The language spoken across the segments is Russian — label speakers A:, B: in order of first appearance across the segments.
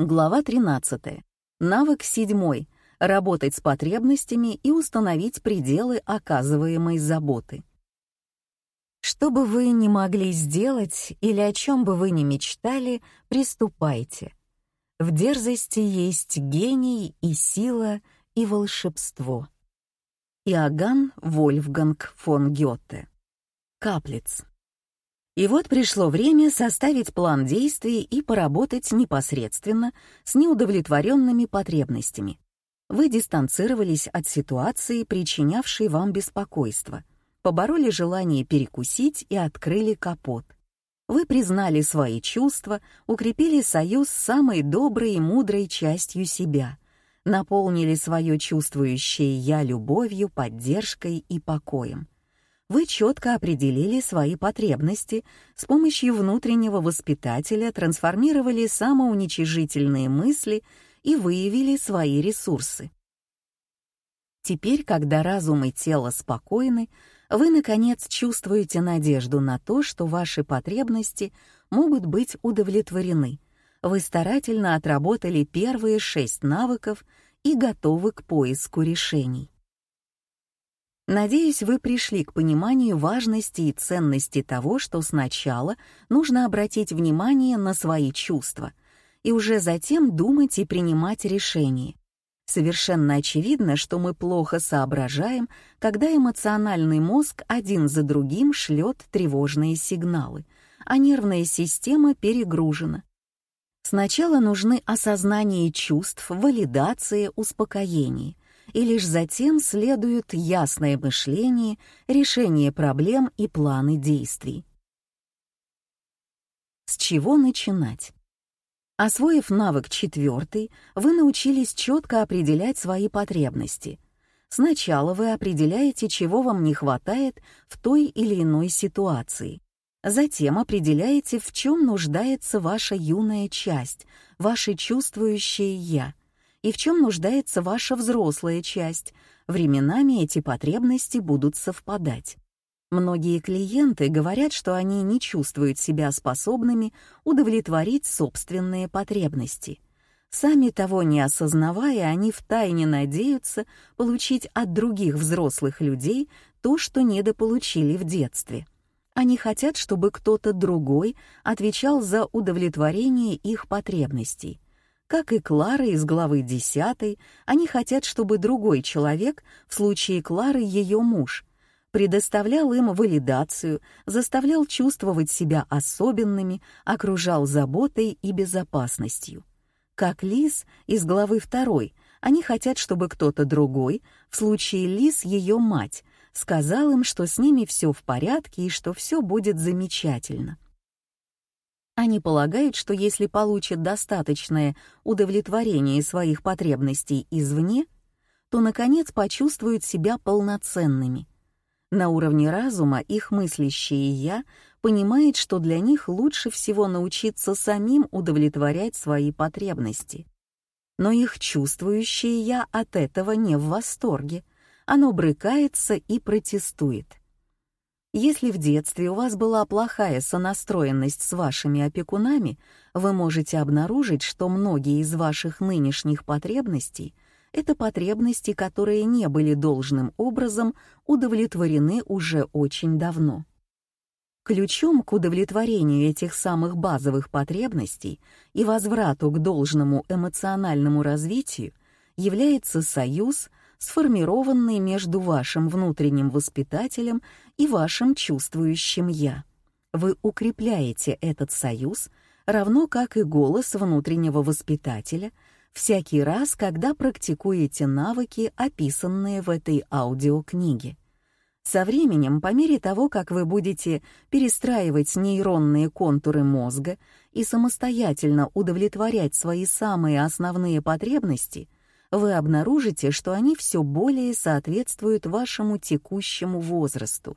A: Глава 13. Навык седьмой. Работать с потребностями и установить пределы оказываемой заботы. Что бы вы ни могли сделать или о чем бы вы ни мечтали, приступайте. В дерзости есть гений и сила, и волшебство. Иоганн Вольфганг фон Гёте. Каплиц. И вот пришло время составить план действий и поработать непосредственно с неудовлетворенными потребностями. Вы дистанцировались от ситуации, причинявшей вам беспокойство, побороли желание перекусить и открыли капот. Вы признали свои чувства, укрепили союз с самой доброй и мудрой частью себя, наполнили свое чувствующее «я» любовью, поддержкой и покоем — вы четко определили свои потребности, с помощью внутреннего воспитателя трансформировали самоуничижительные мысли и выявили свои ресурсы. Теперь, когда разум и тело спокойны, вы, наконец, чувствуете надежду на то, что ваши потребности могут быть удовлетворены. Вы старательно отработали первые шесть навыков и готовы к поиску решений. Надеюсь, вы пришли к пониманию важности и ценности того, что сначала нужно обратить внимание на свои чувства и уже затем думать и принимать решения. Совершенно очевидно, что мы плохо соображаем, когда эмоциональный мозг один за другим шлет тревожные сигналы, а нервная система перегружена. Сначала нужны осознание чувств, валидация, успокоение — и лишь затем следует ясное мышление, решение проблем и планы действий. С чего начинать? Освоив навык четвертый, вы научились четко определять свои потребности. Сначала вы определяете, чего вам не хватает в той или иной ситуации. Затем определяете, в чем нуждается ваша юная часть, ваше чувствующее «я», и в чем нуждается ваша взрослая часть. Временами эти потребности будут совпадать. Многие клиенты говорят, что они не чувствуют себя способными удовлетворить собственные потребности. Сами того не осознавая, они втайне надеются получить от других взрослых людей то, что недополучили в детстве. Они хотят, чтобы кто-то другой отвечал за удовлетворение их потребностей. Как и Клара из главы 10, они хотят, чтобы другой человек, в случае Клары ее муж, предоставлял им валидацию, заставлял чувствовать себя особенными, окружал заботой и безопасностью. Как Лис из главы 2, они хотят, чтобы кто-то другой, в случае Лис ее мать, сказал им, что с ними все в порядке и что все будет замечательно. Они полагают, что если получат достаточное удовлетворение своих потребностей извне, то, наконец, почувствуют себя полноценными. На уровне разума их мыслящее «я» понимает, что для них лучше всего научиться самим удовлетворять свои потребности. Но их чувствующее «я» от этого не в восторге. Оно брыкается и протестует. Если в детстве у вас была плохая сонастроенность с вашими опекунами, вы можете обнаружить, что многие из ваших нынешних потребностей — это потребности, которые не были должным образом удовлетворены уже очень давно. Ключом к удовлетворению этих самых базовых потребностей и возврату к должному эмоциональному развитию является союз сформированный между вашим внутренним воспитателем и вашим чувствующим «я». Вы укрепляете этот союз, равно как и голос внутреннего воспитателя, всякий раз, когда практикуете навыки, описанные в этой аудиокниге. Со временем, по мере того, как вы будете перестраивать нейронные контуры мозга и самостоятельно удовлетворять свои самые основные потребности — вы обнаружите, что они все более соответствуют вашему текущему возрасту.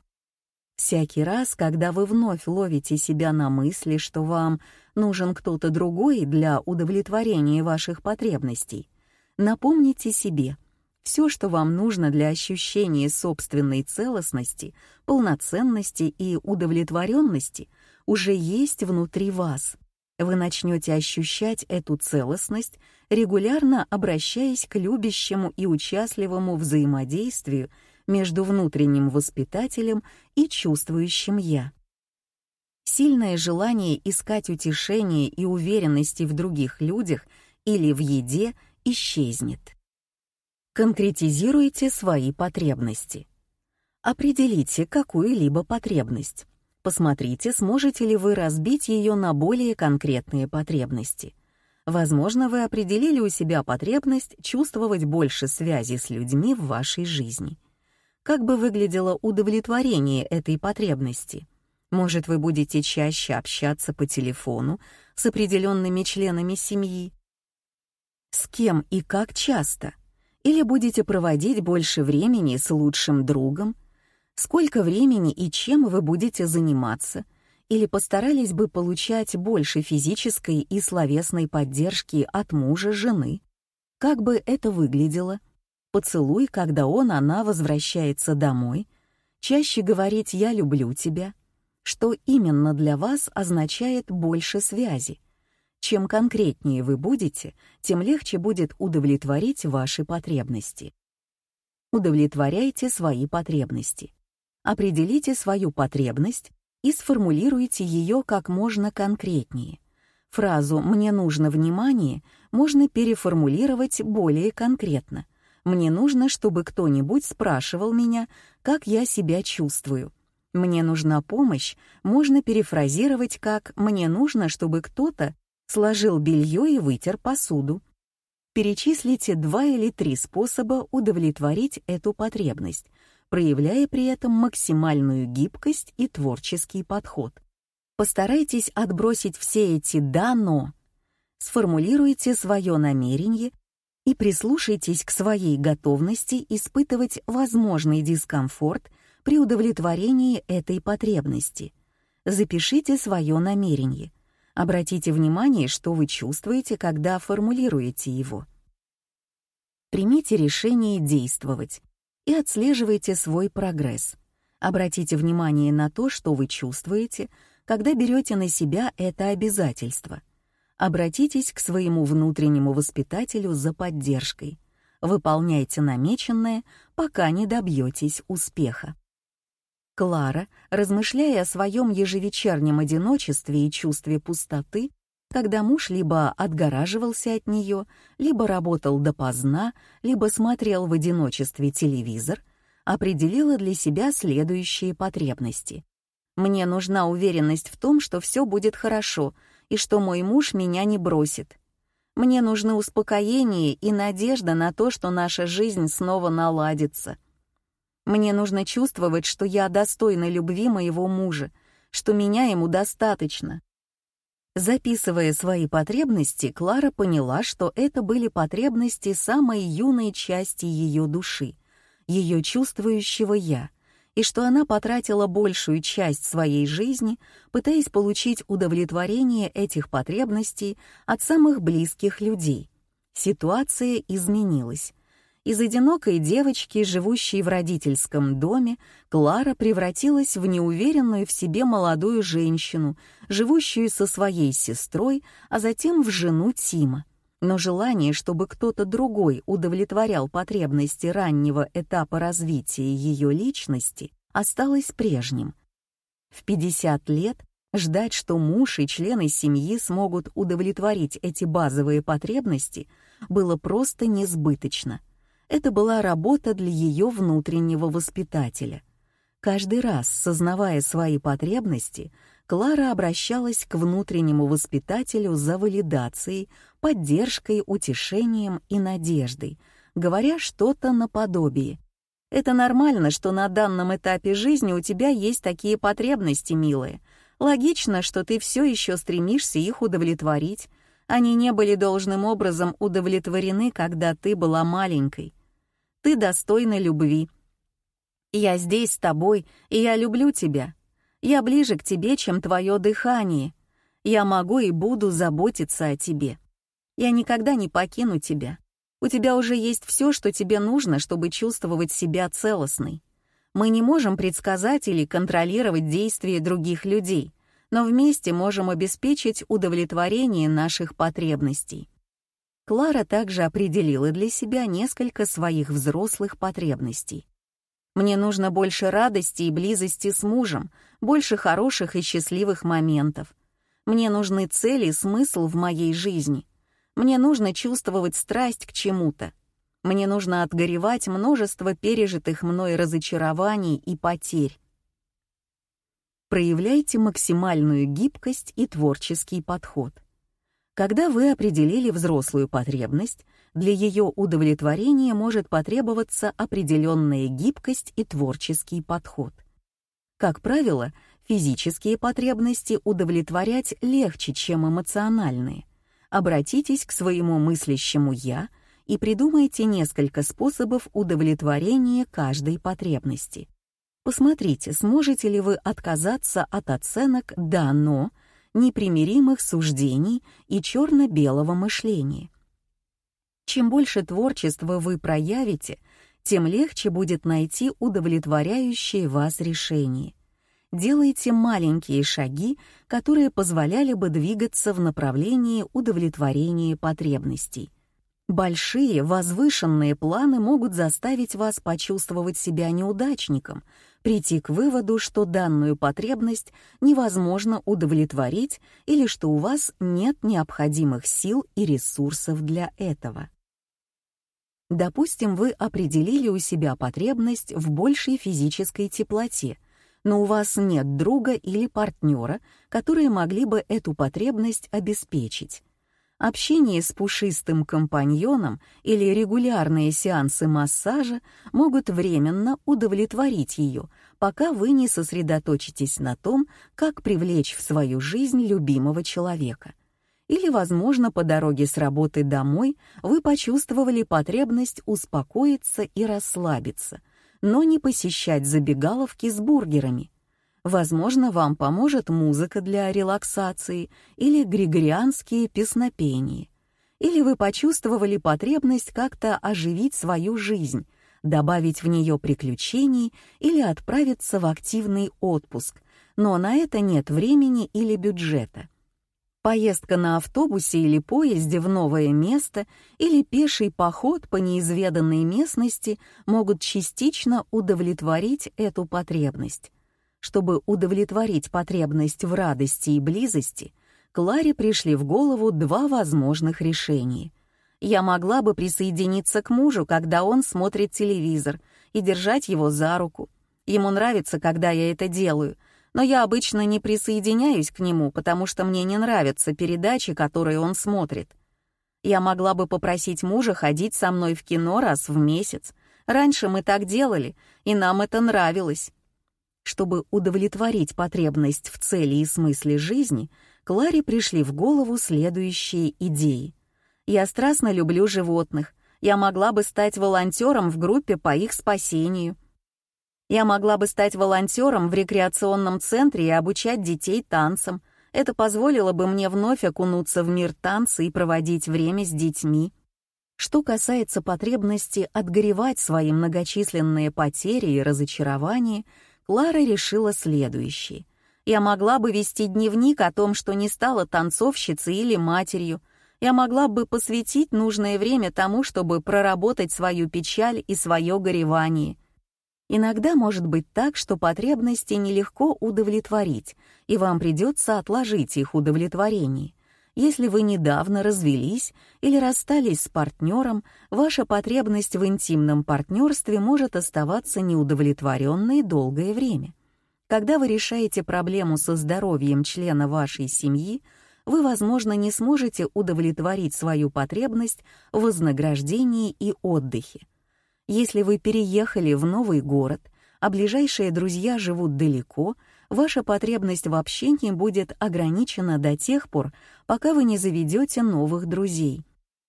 A: Всякий раз, когда вы вновь ловите себя на мысли, что вам нужен кто-то другой для удовлетворения ваших потребностей, напомните себе, все, что вам нужно для ощущения собственной целостности, полноценности и удовлетворенности, уже есть внутри вас. Вы начнете ощущать эту целостность, регулярно обращаясь к любящему и участливому взаимодействию между внутренним воспитателем и чувствующим «я». Сильное желание искать утешение и уверенности в других людях или в еде исчезнет. Конкретизируйте свои потребности. Определите какую-либо потребность. Посмотрите, сможете ли вы разбить ее на более конкретные потребности. Возможно, вы определили у себя потребность чувствовать больше связи с людьми в вашей жизни. Как бы выглядело удовлетворение этой потребности? Может, вы будете чаще общаться по телефону с определенными членами семьи? С кем и как часто? Или будете проводить больше времени с лучшим другом сколько времени и чем вы будете заниматься, или постарались бы получать больше физической и словесной поддержки от мужа, жены. Как бы это выглядело? Поцелуй, когда он, она возвращается домой, чаще говорить «я люблю тебя», что именно для вас означает больше связи. Чем конкретнее вы будете, тем легче будет удовлетворить ваши потребности. Удовлетворяйте свои потребности. Определите свою потребность и сформулируйте ее как можно конкретнее. Фразу «мне нужно внимание» можно переформулировать более конкретно. «Мне нужно, чтобы кто-нибудь спрашивал меня, как я себя чувствую». «Мне нужна помощь» можно перефразировать как «мне нужно, чтобы кто-то сложил белье и вытер посуду». Перечислите два или три способа удовлетворить эту потребность, проявляя при этом максимальную гибкость и творческий подход. Постарайтесь отбросить все эти «да, но». Сформулируйте свое намерение и прислушайтесь к своей готовности испытывать возможный дискомфорт при удовлетворении этой потребности. Запишите свое намерение. Обратите внимание, что вы чувствуете, когда формулируете его. Примите решение действовать и отслеживайте свой прогресс. Обратите внимание на то, что вы чувствуете, когда берете на себя это обязательство. Обратитесь к своему внутреннему воспитателю за поддержкой. Выполняйте намеченное, пока не добьетесь успеха. Клара, размышляя о своем ежевечернем одиночестве и чувстве пустоты, когда муж либо отгораживался от нее, либо работал допоздна, либо смотрел в одиночестве телевизор, определила для себя следующие потребности. «Мне нужна уверенность в том, что все будет хорошо и что мой муж меня не бросит. Мне нужны успокоение и надежда на то, что наша жизнь снова наладится. Мне нужно чувствовать, что я достойна любви моего мужа, что меня ему достаточно, Записывая свои потребности, Клара поняла, что это были потребности самой юной части ее души, ее чувствующего «я», и что она потратила большую часть своей жизни, пытаясь получить удовлетворение этих потребностей от самых близких людей. Ситуация изменилась. Из одинокой девочки, живущей в родительском доме, Клара превратилась в неуверенную в себе молодую женщину, живущую со своей сестрой, а затем в жену Тима. Но желание, чтобы кто-то другой удовлетворял потребности раннего этапа развития ее личности, осталось прежним. В 50 лет ждать, что муж и члены семьи смогут удовлетворить эти базовые потребности, было просто несбыточно — это была работа для ее внутреннего воспитателя. Каждый раз, сознавая свои потребности, Клара обращалась к внутреннему воспитателю за валидацией, поддержкой, утешением и надеждой, говоря что-то наподобие. «Это нормально, что на данном этапе жизни у тебя есть такие потребности, милая. Логично, что ты все еще стремишься их удовлетворить. Они не были должным образом удовлетворены, когда ты была маленькой. Ты достойна любви. Я здесь с тобой, и я люблю тебя. Я ближе к тебе, чем твое дыхание. Я могу и буду заботиться о тебе. Я никогда не покину тебя. У тебя уже есть все, что тебе нужно, чтобы чувствовать себя целостной. Мы не можем предсказать или контролировать действия других людей, но вместе можем обеспечить удовлетворение наших потребностей. Клара также определила для себя несколько своих взрослых потребностей. Мне нужно больше радости и близости с мужем, больше хороших и счастливых моментов. Мне нужны цели и смысл в моей жизни. Мне нужно чувствовать страсть к чему-то. Мне нужно отгоревать множество пережитых мной разочарований и потерь. Проявляйте максимальную гибкость и творческий подход. Когда вы определили взрослую потребность, для ее удовлетворения может потребоваться определенная гибкость и творческий подход. Как правило, физические потребности удовлетворять легче, чем эмоциональные. Обратитесь к своему мыслящему «я» и придумайте несколько способов удовлетворения каждой потребности. Посмотрите, сможете ли вы отказаться от оценок «да, но», непримиримых суждений и черно-белого мышления. Чем больше творчества вы проявите, тем легче будет найти удовлетворяющее вас решение. Делайте маленькие шаги, которые позволяли бы двигаться в направлении удовлетворения потребностей. Большие, возвышенные планы могут заставить вас почувствовать себя неудачником, прийти к выводу, что данную потребность невозможно удовлетворить или что у вас нет необходимых сил и ресурсов для этого. Допустим, вы определили у себя потребность в большей физической теплоте, но у вас нет друга или партнера, которые могли бы эту потребность обеспечить. Общение с пушистым компаньоном или регулярные сеансы массажа могут временно удовлетворить ее, пока вы не сосредоточитесь на том, как привлечь в свою жизнь любимого человека. Или, возможно, по дороге с работы домой вы почувствовали потребность успокоиться и расслабиться, но не посещать забегаловки с бургерами. Возможно, вам поможет музыка для релаксации или григорианские песнопения. Или вы почувствовали потребность как-то оживить свою жизнь, добавить в нее приключений или отправиться в активный отпуск, но на это нет времени или бюджета. Поездка на автобусе или поезде в новое место или пеший поход по неизведанной местности могут частично удовлетворить эту потребность. Чтобы удовлетворить потребность в радости и близости, Кларе пришли в голову два возможных решения. Я могла бы присоединиться к мужу, когда он смотрит телевизор, и держать его за руку. Ему нравится, когда я это делаю — но я обычно не присоединяюсь к нему, потому что мне не нравятся передачи, которые он смотрит. Я могла бы попросить мужа ходить со мной в кино раз в месяц. Раньше мы так делали, и нам это нравилось. Чтобы удовлетворить потребность в цели и смысле жизни, Кларе пришли в голову следующие идеи. «Я страстно люблю животных. Я могла бы стать волонтером в группе по их спасению. Я могла бы стать волонтером в рекреационном центре и обучать детей танцам. Это позволило бы мне вновь окунуться в мир танца и проводить время с детьми. Что касается потребности отгоревать свои многочисленные потери и разочарования, Клара решила следующее. Я могла бы вести дневник о том, что не стала танцовщицей или матерью. Я могла бы посвятить нужное время тому, чтобы проработать свою печаль и свое горевание. Иногда может быть так, что потребности нелегко удовлетворить, и вам придется отложить их удовлетворение. Если вы недавно развелись или расстались с партнером, ваша потребность в интимном партнерстве может оставаться неудовлетворенной долгое время. Когда вы решаете проблему со здоровьем члена вашей семьи, вы, возможно, не сможете удовлетворить свою потребность в вознаграждении и отдыхе. Если вы переехали в новый город, а ближайшие друзья живут далеко, ваша потребность в общении будет ограничена до тех пор, пока вы не заведете новых друзей.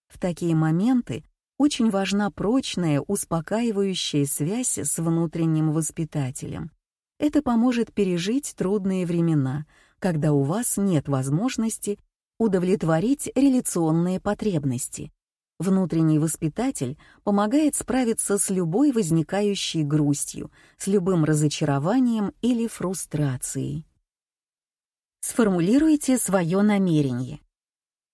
A: В такие моменты очень важна прочная, успокаивающая связь с внутренним воспитателем. Это поможет пережить трудные времена, когда у вас нет возможности удовлетворить реляционные потребности, Внутренний воспитатель помогает справиться с любой возникающей грустью, с любым разочарованием или фрустрацией. Сформулируйте свое намерение.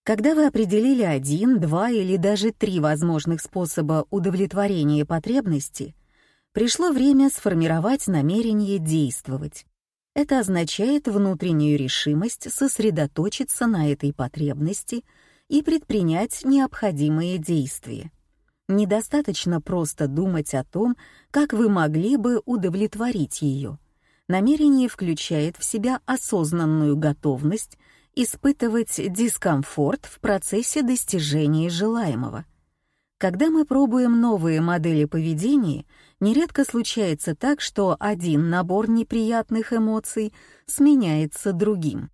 A: Когда вы определили один, два или даже три возможных способа удовлетворения потребности, пришло время сформировать намерение действовать. Это означает внутреннюю решимость сосредоточиться на этой потребности и предпринять необходимые действия. Недостаточно просто думать о том, как вы могли бы удовлетворить ее. Намерение включает в себя осознанную готовность испытывать дискомфорт в процессе достижения желаемого. Когда мы пробуем новые модели поведения, нередко случается так, что один набор неприятных эмоций сменяется другим.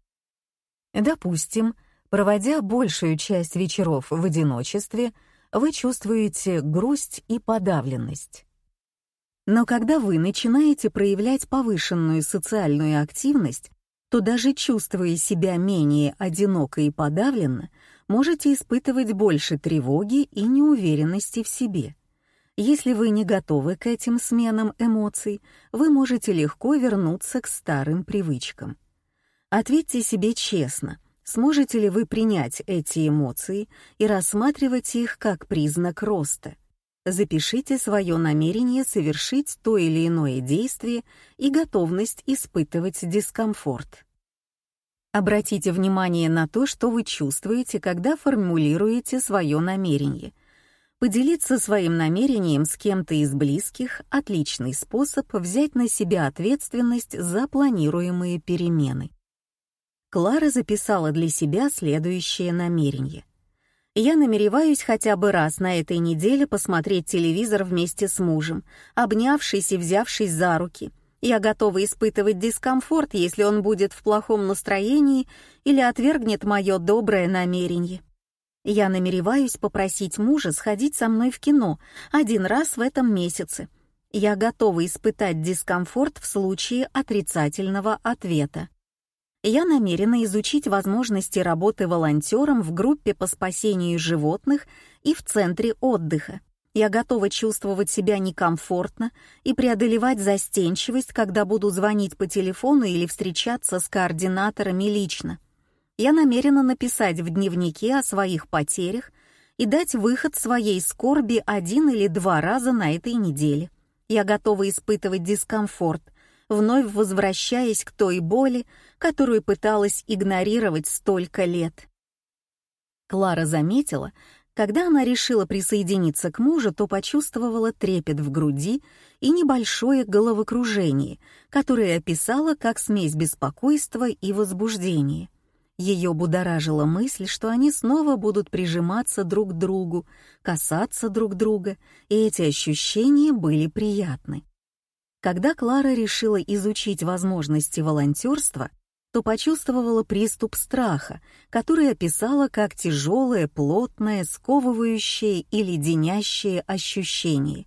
A: Допустим, проводя большую часть вечеров в одиночестве, вы чувствуете грусть и подавленность. Но когда вы начинаете проявлять повышенную социальную активность, то даже чувствуя себя менее одиноко и подавленно, можете испытывать больше тревоги и неуверенности в себе. Если вы не готовы к этим сменам эмоций, вы можете легко вернуться к старым привычкам. Ответьте себе честно, сможете ли вы принять эти эмоции и рассматривать их как признак роста. Запишите свое намерение совершить то или иное действие и готовность испытывать дискомфорт. Обратите внимание на то, что вы чувствуете, когда формулируете свое намерение. Поделиться своим намерением с кем-то из близких — отличный способ взять на себя ответственность за планируемые перемены. Клара записала для себя следующее намерение. «Я намереваюсь хотя бы раз на этой неделе посмотреть телевизор вместе с мужем, обнявшись и взявшись за руки — я готова испытывать дискомфорт, если он будет в плохом настроении или отвергнет мое доброе намерение. Я намереваюсь попросить мужа сходить со мной в кино один раз в этом месяце. Я готова испытать дискомфорт в случае отрицательного ответа. Я намерена изучить возможности работы волонтером в группе по спасению животных и в центре отдыха. Я готова чувствовать себя некомфортно и преодолевать застенчивость, когда буду звонить по телефону или встречаться с координаторами лично. Я намерена написать в дневнике о своих потерях и дать выход своей скорби один или два раза на этой неделе. Я готова испытывать дискомфорт, вновь возвращаясь к той боли, которую пыталась игнорировать столько лет. Клара заметила, когда она решила присоединиться к мужу, то почувствовала трепет в груди и небольшое головокружение, которое описала как смесь беспокойства и возбуждения. Ее будоражила мысль, что они снова будут прижиматься друг к другу, касаться друг друга, и эти ощущения были приятны. Когда Клара решила изучить возможности волонтерства, то почувствовала приступ страха, который описала как тяжелое, плотное, сковывающее и леденящее ощущение.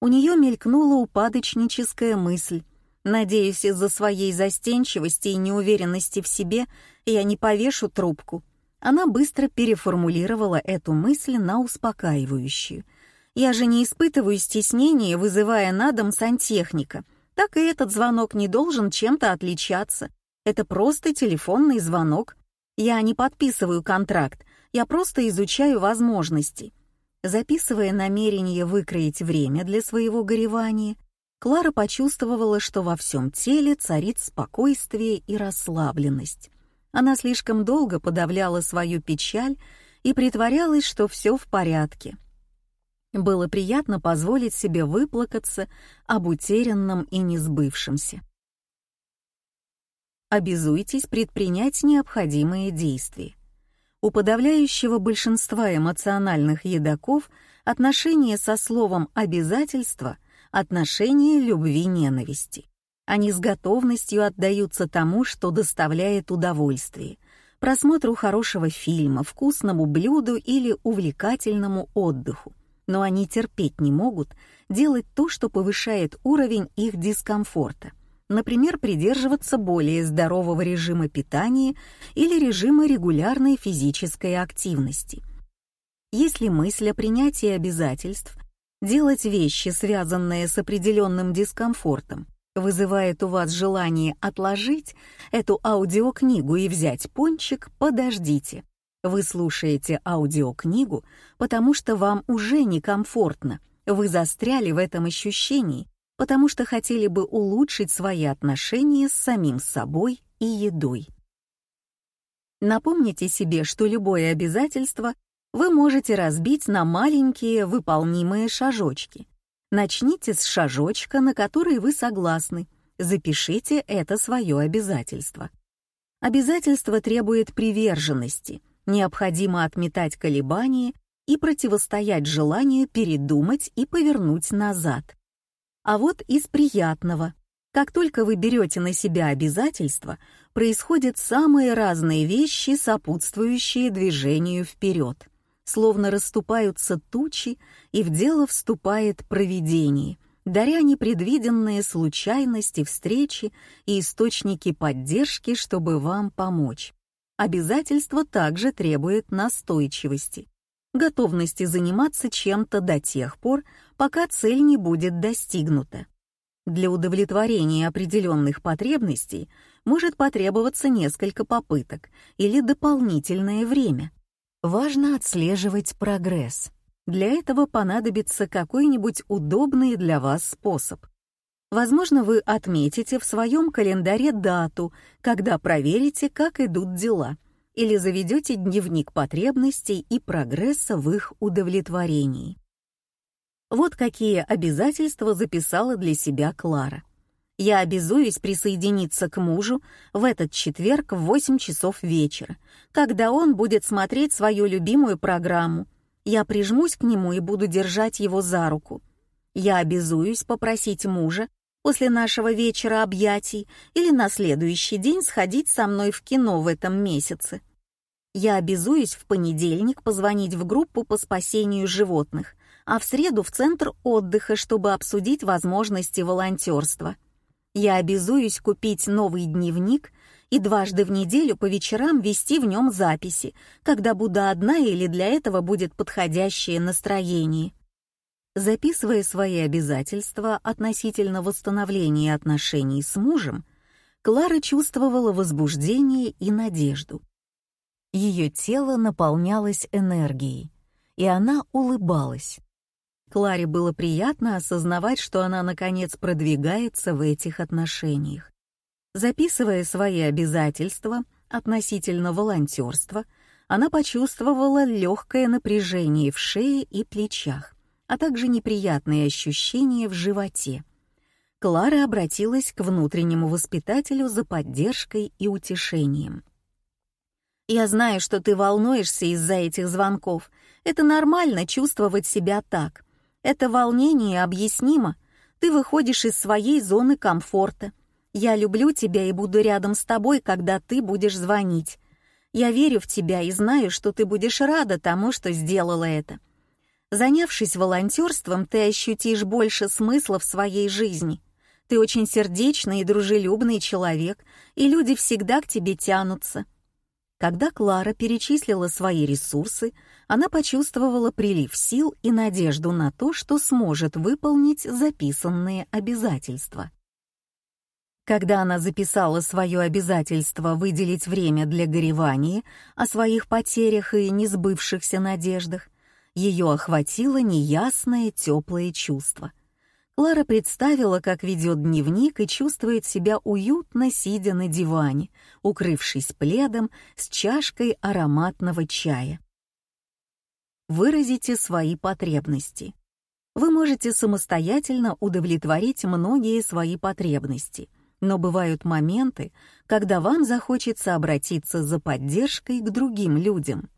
A: У нее мелькнула упадочническая мысль. Надеюсь, из-за своей застенчивости и неуверенности в себе я не повешу трубку. Она быстро переформулировала эту мысль на успокаивающую. Я же не испытываю стеснения, вызывая на дом сантехника. Так и этот звонок не должен чем-то отличаться. Это просто телефонный звонок. Я не подписываю контракт, я просто изучаю возможности. Записывая намерение выкроить время для своего горевания, Клара почувствовала, что во всем теле царит спокойствие и расслабленность. Она слишком долго подавляла свою печаль и притворялась, что все в порядке. Было приятно позволить себе выплакаться об утерянном и несбывшемся обязуйтесь предпринять необходимые действия. У подавляющего большинства эмоциональных едоков отношение со словом «обязательство» — отношение любви-ненависти. Они с готовностью отдаются тому, что доставляет удовольствие, просмотру хорошего фильма, вкусному блюду или увлекательному отдыху. Но они терпеть не могут делать то, что повышает уровень их дискомфорта — например, придерживаться более здорового режима питания или режима регулярной физической активности. Если мысль о принятии обязательств, делать вещи, связанные с определенным дискомфортом, вызывает у вас желание отложить эту аудиокнигу и взять пончик, подождите. Вы слушаете аудиокнигу, потому что вам уже некомфортно. Вы застряли в этом ощущении, потому что хотели бы улучшить свои отношения с самим собой и едой. Напомните себе, что любое обязательство вы можете разбить на маленькие выполнимые шажочки. Начните с шажочка, на который вы согласны. Запишите это свое обязательство. Обязательство требует приверженности — необходимо отметать колебания и противостоять желанию передумать и повернуть назад. А вот из приятного. Как только вы берете на себя обязательства, происходят самые разные вещи, сопутствующие движению вперед. Словно расступаются тучи, и в дело вступает провидение, даря непредвиденные случайности, встречи и источники поддержки, чтобы вам помочь. Обязательство также требует настойчивости, готовности заниматься чем-то до тех пор, пока цель не будет достигнута. Для удовлетворения определенных потребностей может потребоваться несколько попыток или дополнительное время. Важно отслеживать прогресс. Для этого понадобится какой-нибудь удобный для вас способ. Возможно, вы отметите в своем календаре дату, когда проверите, как идут дела, или заведете дневник потребностей и прогресса в их удовлетворении. Вот какие обязательства записала для себя Клара. Я обязуюсь присоединиться к мужу в этот четверг в 8 часов вечера, когда он будет смотреть свою любимую программу. Я прижмусь к нему и буду держать его за руку. Я обязуюсь попросить мужа после нашего вечера объятий или на следующий день сходить со мной в кино в этом месяце. Я обязуюсь в понедельник позвонить в группу по спасению животных, а в среду в центр отдыха, чтобы обсудить возможности волонтерства. Я обязуюсь купить новый дневник и дважды в неделю по вечерам вести в нем записи, когда буду одна или для этого будет подходящее настроение. Записывая свои обязательства относительно восстановления отношений с мужем, Клара чувствовала возбуждение и надежду. Ее тело наполнялось энергией, и она улыбалась. Кларе было приятно осознавать, что она наконец продвигается в этих отношениях. Записывая свои обязательства относительно волонтерства, она почувствовала легкое напряжение в шее и плечах а также неприятные ощущения в животе. Клара обратилась к внутреннему воспитателю за поддержкой и утешением. «Я знаю, что ты волнуешься из-за этих звонков. Это нормально чувствовать себя так. Это волнение объяснимо. Ты выходишь из своей зоны комфорта. Я люблю тебя и буду рядом с тобой, когда ты будешь звонить. Я верю в тебя и знаю, что ты будешь рада тому, что сделала это. Занявшись волонтерством, ты ощутишь больше смысла в своей жизни. Ты очень сердечный и дружелюбный человек, и люди всегда к тебе тянутся. Когда Клара перечислила свои ресурсы, она почувствовала прилив сил и надежду на то, что сможет выполнить записанные обязательства. Когда она записала свое обязательство выделить время для горевания о своих потерях и несбывшихся надеждах, ее охватило неясное теплое чувство. Клара представила, как ведет дневник и чувствует себя уютно, сидя на диване, укрывшись пледом с чашкой ароматного чая. Выразите свои потребности. Вы можете самостоятельно удовлетворить многие свои потребности, но бывают моменты, когда вам захочется обратиться за поддержкой к другим людям.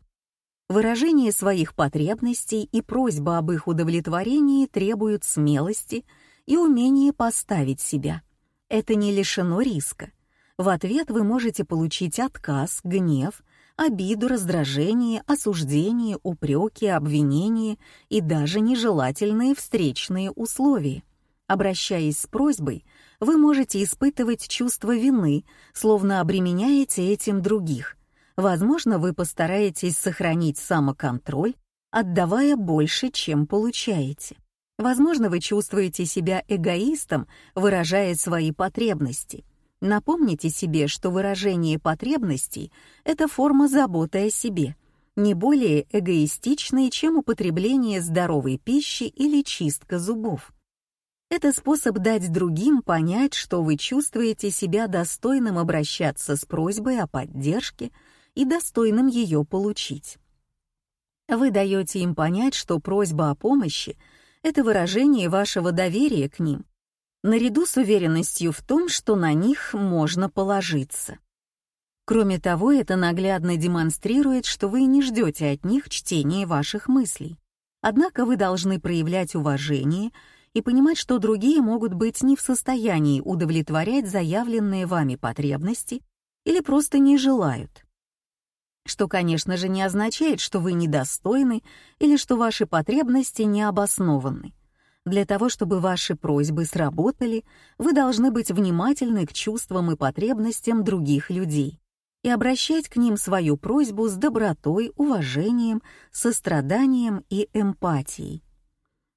A: Выражение своих потребностей и просьба об их удовлетворении требуют смелости и умения поставить себя. Это не лишено риска. В ответ вы можете получить отказ, гнев, обиду, раздражение, осуждение, упреки, обвинения и даже нежелательные встречные условия. Обращаясь с просьбой, вы можете испытывать чувство вины, словно обременяете этим других, Возможно, вы постараетесь сохранить самоконтроль, отдавая больше, чем получаете. Возможно, вы чувствуете себя эгоистом, выражая свои потребности. Напомните себе, что выражение потребностей — это форма заботы о себе, не более эгоистичная, чем употребление здоровой пищи или чистка зубов. Это способ дать другим понять, что вы чувствуете себя достойным обращаться с просьбой о поддержке и достойным ее получить. Вы даете им понять, что просьба о помощи — это выражение вашего доверия к ним, наряду с уверенностью в том, что на них можно положиться. Кроме того, это наглядно демонстрирует, что вы не ждете от них чтения ваших мыслей. Однако вы должны проявлять уважение и понимать, что другие могут быть не в состоянии удовлетворять заявленные вами потребности или просто не желают что, конечно же, не означает, что вы недостойны или что ваши потребности не обоснованы. Для того, чтобы ваши просьбы сработали, вы должны быть внимательны к чувствам и потребностям других людей и обращать к ним свою просьбу с добротой, уважением, состраданием и эмпатией.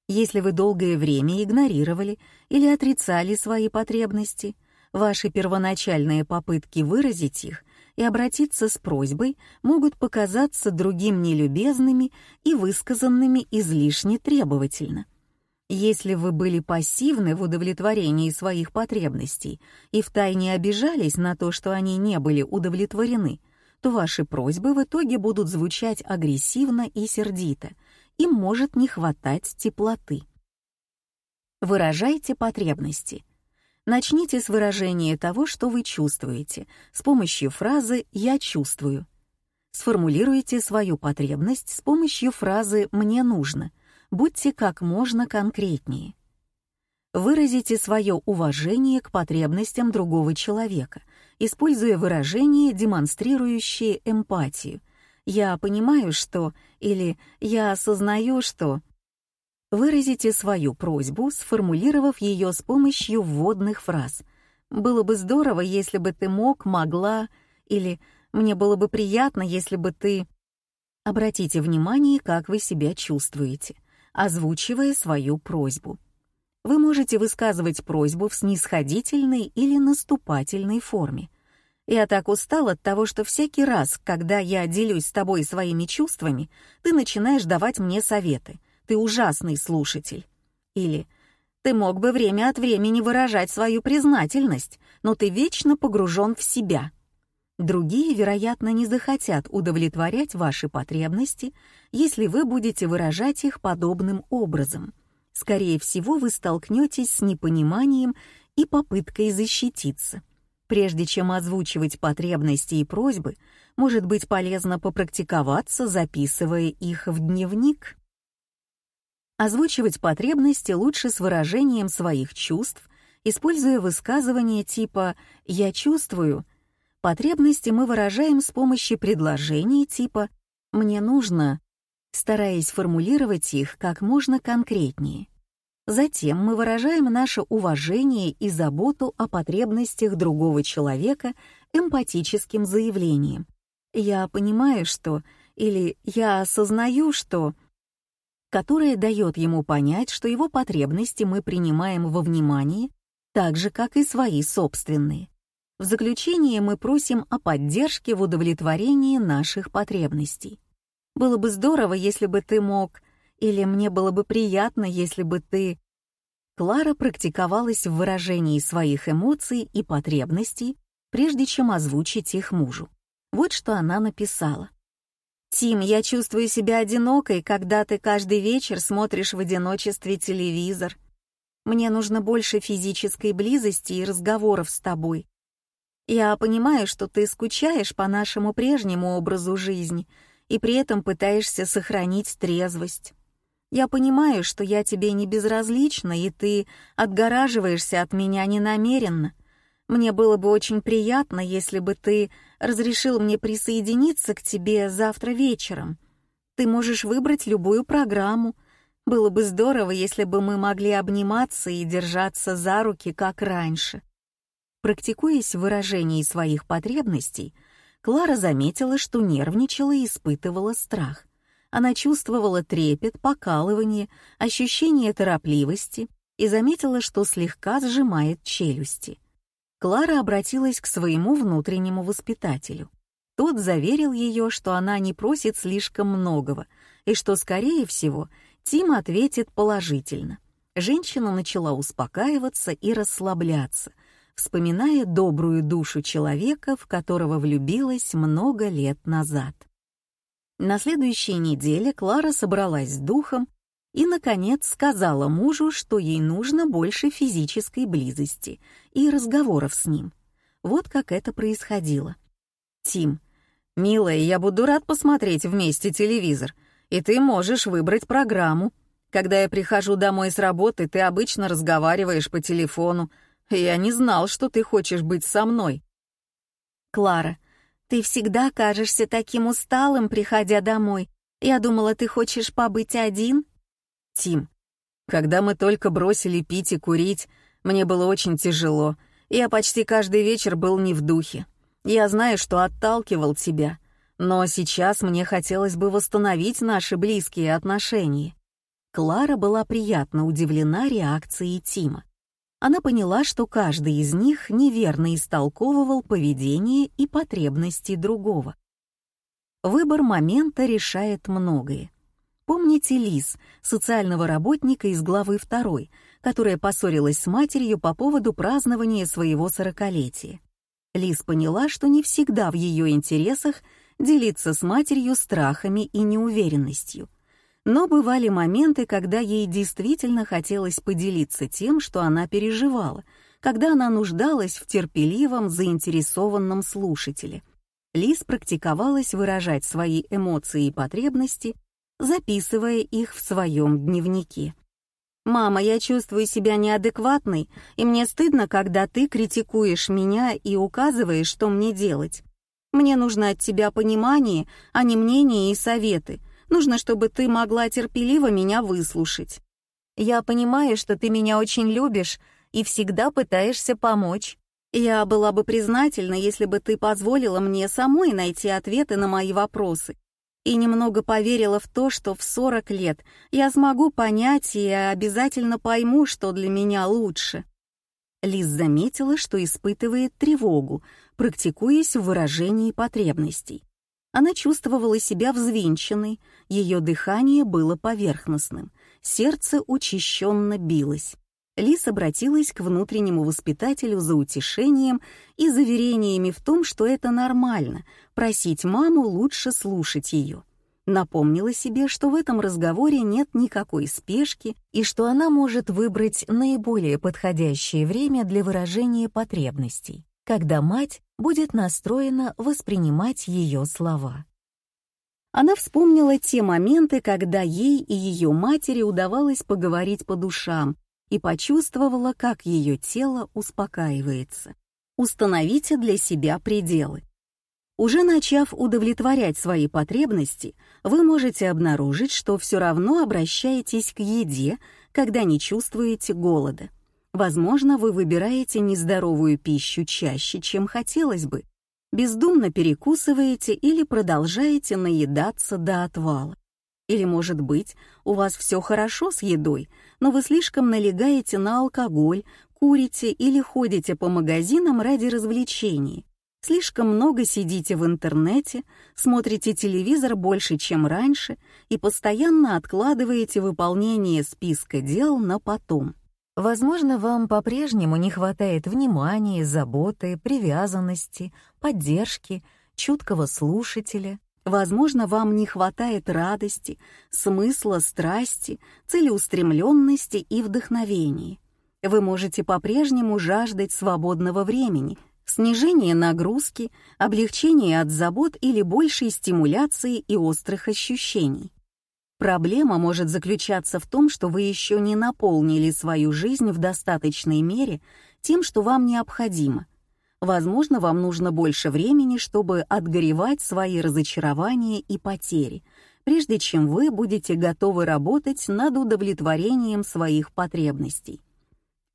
A: Если вы долгое время игнорировали или отрицали свои потребности, ваши первоначальные попытки выразить их и обратиться с просьбой могут показаться другим нелюбезными и высказанными излишне требовательно. Если вы были пассивны в удовлетворении своих потребностей и втайне обижались на то, что они не были удовлетворены, то ваши просьбы в итоге будут звучать агрессивно и сердито, им может не хватать теплоты. Выражайте потребности — Начните с выражения того, что вы чувствуете, с помощью фразы «я чувствую». Сформулируйте свою потребность с помощью фразы «мне нужно». Будьте как можно конкретнее. Выразите свое уважение к потребностям другого человека, используя выражения, демонстрирующие эмпатию. «Я понимаю, что» или «я осознаю, что» Выразите свою просьбу, сформулировав ее с помощью вводных фраз. «Было бы здорово, если бы ты мог, могла» или «Мне было бы приятно, если бы ты...» Обратите внимание, как вы себя чувствуете, озвучивая свою просьбу. Вы можете высказывать просьбу в снисходительной или наступательной форме. Я так устал от того, что всякий раз, когда я делюсь с тобой своими чувствами, ты начинаешь давать мне советы — ты ужасный слушатель. Или ты мог бы время от времени выражать свою признательность, но ты вечно погружен в себя. Другие, вероятно, не захотят удовлетворять ваши потребности, если вы будете выражать их подобным образом. Скорее всего, вы столкнетесь с непониманием и попыткой защититься. Прежде чем озвучивать потребности и просьбы, может быть полезно попрактиковаться, записывая их в дневник. Озвучивать потребности лучше с выражением своих чувств, используя высказывания типа «я чувствую». Потребности мы выражаем с помощью предложений типа «мне нужно», стараясь формулировать их как можно конкретнее. Затем мы выражаем наше уважение и заботу о потребностях другого человека эмпатическим заявлением. «Я понимаю, что» или «я осознаю, что» которое дает ему понять, что его потребности мы принимаем во внимание, так же, как и свои собственные. В заключение мы просим о поддержке в удовлетворении наших потребностей. Было бы здорово, если бы ты мог, или мне было бы приятно, если бы ты... Клара практиковалась в выражении своих эмоций и потребностей, прежде чем озвучить их мужу. Вот что она написала. «Тим, я чувствую себя одинокой, когда ты каждый вечер смотришь в одиночестве телевизор. Мне нужно больше физической близости и разговоров с тобой. Я понимаю, что ты скучаешь по нашему прежнему образу жизни и при этом пытаешься сохранить трезвость. Я понимаю, что я тебе не безразлична, и ты отгораживаешься от меня ненамеренно. Мне было бы очень приятно, если бы ты разрешил мне присоединиться к тебе завтра вечером. Ты можешь выбрать любую программу. Было бы здорово, если бы мы могли обниматься и держаться за руки, как раньше». Практикуясь в выражении своих потребностей, Клара заметила, что нервничала и испытывала страх. Она чувствовала трепет, покалывание, ощущение торопливости и заметила, что слегка сжимает челюсти. Клара обратилась к своему внутреннему воспитателю. Тот заверил ее, что она не просит слишком многого, и что, скорее всего, Тим ответит положительно. Женщина начала успокаиваться и расслабляться, вспоминая добрую душу человека, в которого влюбилась много лет назад. На следующей неделе Клара собралась с духом и, наконец, сказала мужу, что ей нужно больше физической близости и разговоров с ним. Вот как это происходило. «Тим, милая, я буду рад посмотреть вместе телевизор, и ты можешь выбрать программу. Когда я прихожу домой с работы, ты обычно разговариваешь по телефону. Я не знал, что ты хочешь быть со мной».
B: «Клара, ты всегда кажешься таким усталым, приходя домой. Я думала, ты хочешь побыть один?»
A: Тим, когда мы только бросили пить и курить, мне было очень тяжело. Я почти каждый вечер был не в духе. Я знаю, что отталкивал тебя, но сейчас мне хотелось бы восстановить наши близкие отношения. Клара была приятно удивлена реакцией Тима. Она поняла, что каждый из них неверно истолковывал поведение и потребности другого. Выбор момента решает многое. Помните Лиз, социального работника из главы 2, которая поссорилась с матерью по поводу празднования своего сорокалетия? Лиз поняла, что не всегда в ее интересах делиться с матерью страхами и неуверенностью. Но бывали моменты, когда ей действительно хотелось поделиться тем, что она переживала, когда она нуждалась в терпеливом, заинтересованном слушателе. Лиз практиковалась выражать свои эмоции и потребности записывая их в своем дневнике. «Мама, я чувствую себя неадекватной, и мне стыдно, когда ты критикуешь меня и указываешь, что мне делать. Мне нужно от тебя понимание, а не мнение и советы. Нужно, чтобы ты могла терпеливо меня выслушать. Я понимаю, что ты меня очень любишь и всегда пытаешься помочь. Я была бы признательна, если бы ты позволила мне самой найти ответы на мои вопросы и немного поверила в то, что в 40 лет я смогу понять и обязательно пойму, что для меня лучше. Лиз заметила, что испытывает тревогу, практикуясь в выражении потребностей. Она чувствовала себя взвинченной, ее дыхание было поверхностным, сердце учащенно билось. Лис обратилась к внутреннему воспитателю за утешением и заверениями в том, что это нормально, просить маму лучше слушать ее. Напомнила себе, что в этом разговоре нет никакой спешки и что она может выбрать наиболее подходящее время для выражения потребностей, когда мать будет настроена воспринимать ее слова. Она вспомнила те моменты, когда ей и ее матери удавалось поговорить по душам, и почувствовала, как ее тело успокаивается. Установите для себя пределы. Уже начав удовлетворять свои потребности, вы можете обнаружить, что все равно обращаетесь к еде, когда не чувствуете голода. Возможно, вы выбираете нездоровую пищу чаще, чем хотелось бы, бездумно перекусываете или продолжаете наедаться до отвала. Или, может быть, у вас все хорошо с едой, но вы слишком налегаете на алкоголь, курите или ходите по магазинам ради развлечений. Слишком много сидите в интернете, смотрите телевизор больше, чем раньше и постоянно откладываете выполнение списка дел на потом. Возможно, вам по-прежнему не хватает внимания, заботы, привязанности, поддержки, чуткого слушателя, Возможно, вам не хватает радости, смысла, страсти, целеустремленности и вдохновения. Вы можете по-прежнему жаждать свободного времени, снижения нагрузки, облегчения от забот или большей стимуляции и острых ощущений. Проблема может заключаться в том, что вы еще не наполнили свою жизнь в достаточной мере тем, что вам необходимо, Возможно, вам нужно больше времени, чтобы отгоревать свои разочарования и потери, прежде чем вы будете готовы работать над удовлетворением своих потребностей.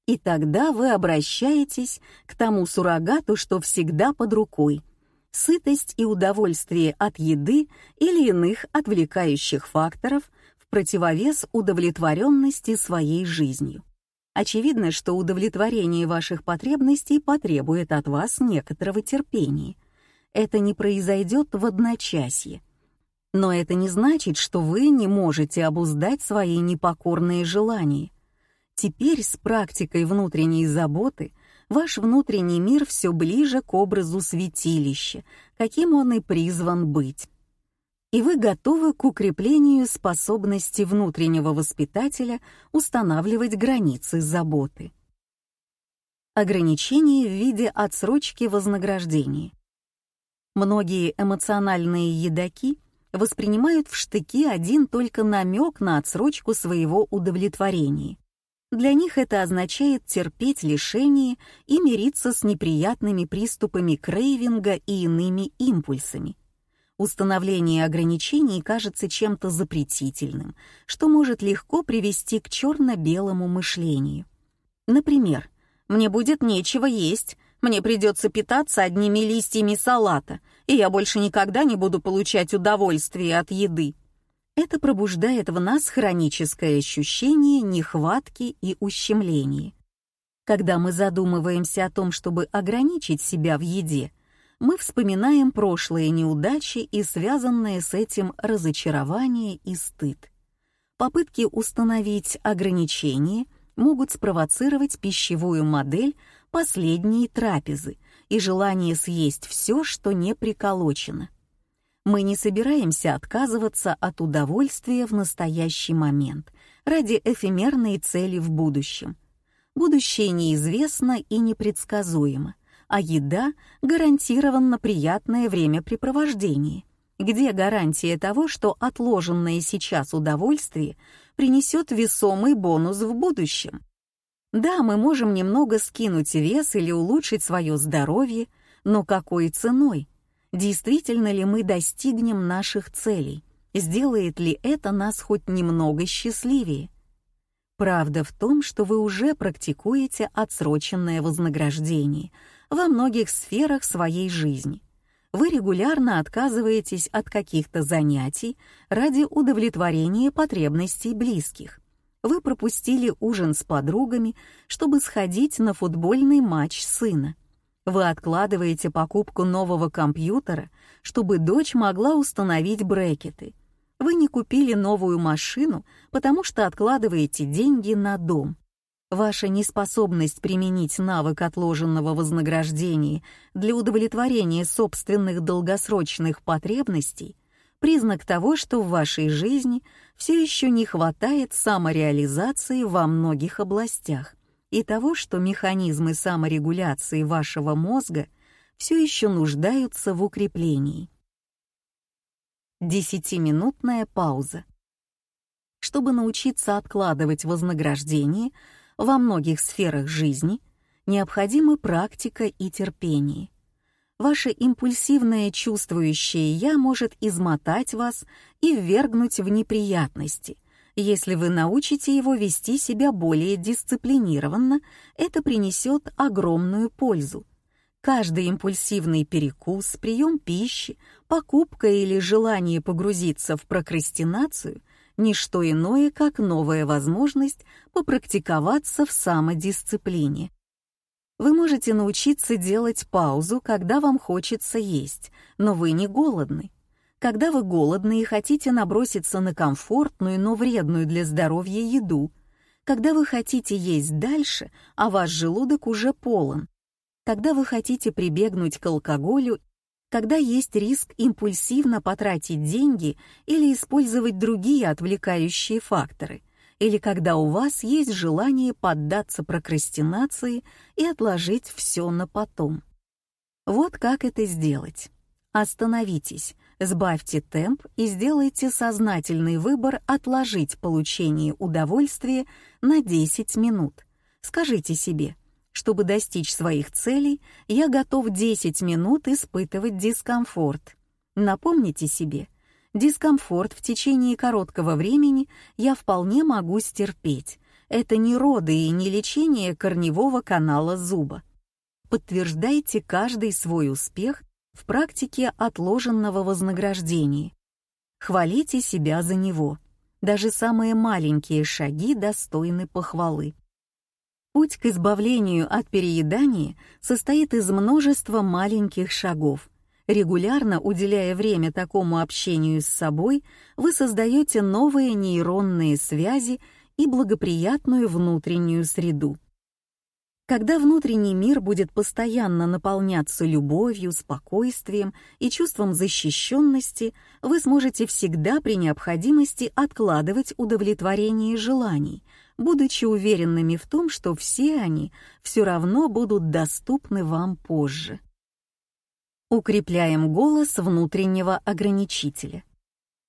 A: И тогда вы обращаетесь к тому суррогату, что всегда под рукой. сытость и удовольствие от еды или иных отвлекающих факторов в противовес удовлетворенности своей жизнью. Очевидно, что удовлетворение ваших потребностей потребует от вас некоторого терпения. Это не произойдет в одночасье. Но это не значит, что вы не можете обуздать свои непокорные желания. Теперь с практикой внутренней заботы ваш внутренний мир все ближе к образу святилища, каким он и призван быть и вы готовы к укреплению способности внутреннего воспитателя устанавливать границы заботы. Ограничения в виде отсрочки вознаграждения. Многие эмоциональные едоки воспринимают в штыки один только намек на отсрочку своего удовлетворения. Для них это означает терпеть лишение и мириться с неприятными приступами крейвинга и иными импульсами установление ограничений кажется чем-то запретительным, что может легко привести к черно-белому мышлению. Например, «Мне будет нечего есть, мне придется питаться одними листьями салата, и я больше никогда не буду получать удовольствие от еды». Это пробуждает в нас хроническое ощущение нехватки и ущемления. Когда мы задумываемся о том, чтобы ограничить себя в еде, мы вспоминаем прошлые неудачи и связанные с этим разочарование и стыд. Попытки установить ограничения могут спровоцировать пищевую модель последней трапезы и желание съесть все, что не приколочено. Мы не собираемся отказываться от удовольствия в настоящий момент ради эфемерной цели в будущем. Будущее неизвестно и непредсказуемо — а еда гарантированно приятное времяпрепровождение. Где гарантия того, что отложенное сейчас удовольствие принесет весомый бонус в будущем? Да, мы можем немного скинуть вес или улучшить свое здоровье, но какой ценой? Действительно ли мы достигнем наших целей? Сделает ли это нас хоть немного счастливее? Правда в том, что вы уже практикуете отсроченное вознаграждение — во многих сферах своей жизни. Вы регулярно отказываетесь от каких-то занятий ради удовлетворения потребностей близких. Вы пропустили ужин с подругами, чтобы сходить на футбольный матч сына. Вы откладываете покупку нового компьютера, чтобы дочь могла установить брекеты. Вы не купили новую машину, потому что откладываете деньги на дом. Ваша неспособность применить навык отложенного вознаграждения для удовлетворения собственных долгосрочных потребностей — признак того, что в вашей жизни все еще не хватает самореализации во многих областях и того, что механизмы саморегуляции вашего мозга все еще нуждаются в укреплении. Десятиминутная пауза. Чтобы научиться откладывать вознаграждение — во многих сферах жизни необходимы практика и терпение. Ваше импульсивное чувствующее «я» может измотать вас и ввергнуть в неприятности. Если вы научите его вести себя более дисциплинированно, это принесет огромную пользу. Каждый импульсивный перекус, прием пищи, покупка или желание погрузиться в прокрастинацию не что иное, как новая возможность попрактиковаться в самодисциплине. Вы можете научиться делать паузу, когда вам хочется есть, но вы не голодны. Когда вы голодны и хотите наброситься на комфортную, но вредную для здоровья еду, когда вы хотите есть дальше, а ваш желудок уже полон, когда вы хотите прибегнуть к алкоголю когда есть риск импульсивно потратить деньги или использовать другие отвлекающие факторы, или когда у вас есть желание поддаться прокрастинации и отложить все на потом. Вот как это сделать. Остановитесь, сбавьте темп и сделайте сознательный выбор отложить получение удовольствия на 10 минут. Скажите себе — чтобы достичь своих целей, я готов 10 минут испытывать дискомфорт. Напомните себе, дискомфорт в течение короткого времени я вполне могу стерпеть. Это не роды и не лечение корневого канала зуба. Подтверждайте каждый свой успех в практике отложенного вознаграждения. Хвалите себя за него. Даже самые маленькие шаги достойны похвалы. Путь к избавлению от переедания состоит из множества маленьких шагов. Регулярно уделяя время такому общению с собой, вы создаете новые нейронные связи и благоприятную внутреннюю среду. Когда внутренний мир будет постоянно наполняться любовью, спокойствием и чувством защищенности, вы сможете всегда при необходимости откладывать удовлетворение желаний, будучи уверенными в том, что все они все равно будут доступны вам позже. Укрепляем голос внутреннего ограничителя.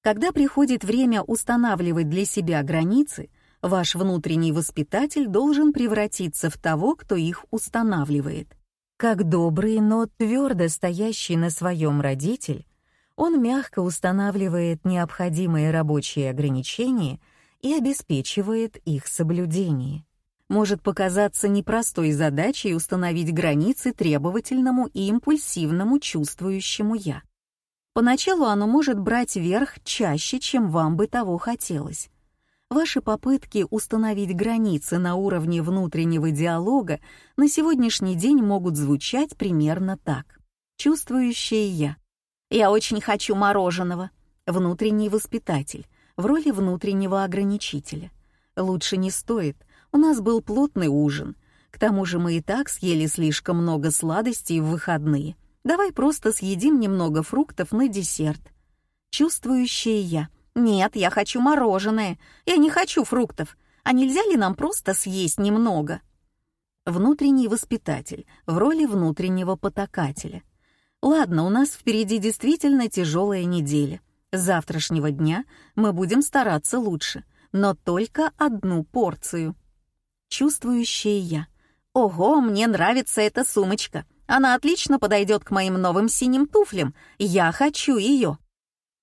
A: Когда приходит время устанавливать для себя границы, Ваш внутренний воспитатель должен превратиться в того, кто их устанавливает. Как добрый, но твердо стоящий на своем родитель, он мягко устанавливает необходимые рабочие ограничения и обеспечивает их соблюдение. Может показаться непростой задачей установить границы требовательному и импульсивному чувствующему «я». Поначалу оно может брать верх чаще, чем вам бы того хотелось. Ваши попытки установить границы на уровне внутреннего диалога на сегодняшний день могут звучать примерно так. Чувствующее «я». «Я очень хочу мороженого». Внутренний воспитатель в роли внутреннего ограничителя. Лучше не стоит, у нас был плотный ужин. К тому же мы и так съели слишком много сладостей в выходные. Давай просто съедим немного фруктов на десерт. Чувствующее «я». «Нет, я хочу мороженое. Я не хочу фруктов. А нельзя ли нам просто съесть немного?» Внутренний воспитатель в роли внутреннего потакателя. «Ладно, у нас впереди действительно тяжелая неделя. Завтрашнего дня мы будем стараться лучше, но только одну порцию». Чувствующее я. «Ого, мне нравится эта сумочка. Она отлично подойдет к моим новым синим туфлям. Я хочу ее»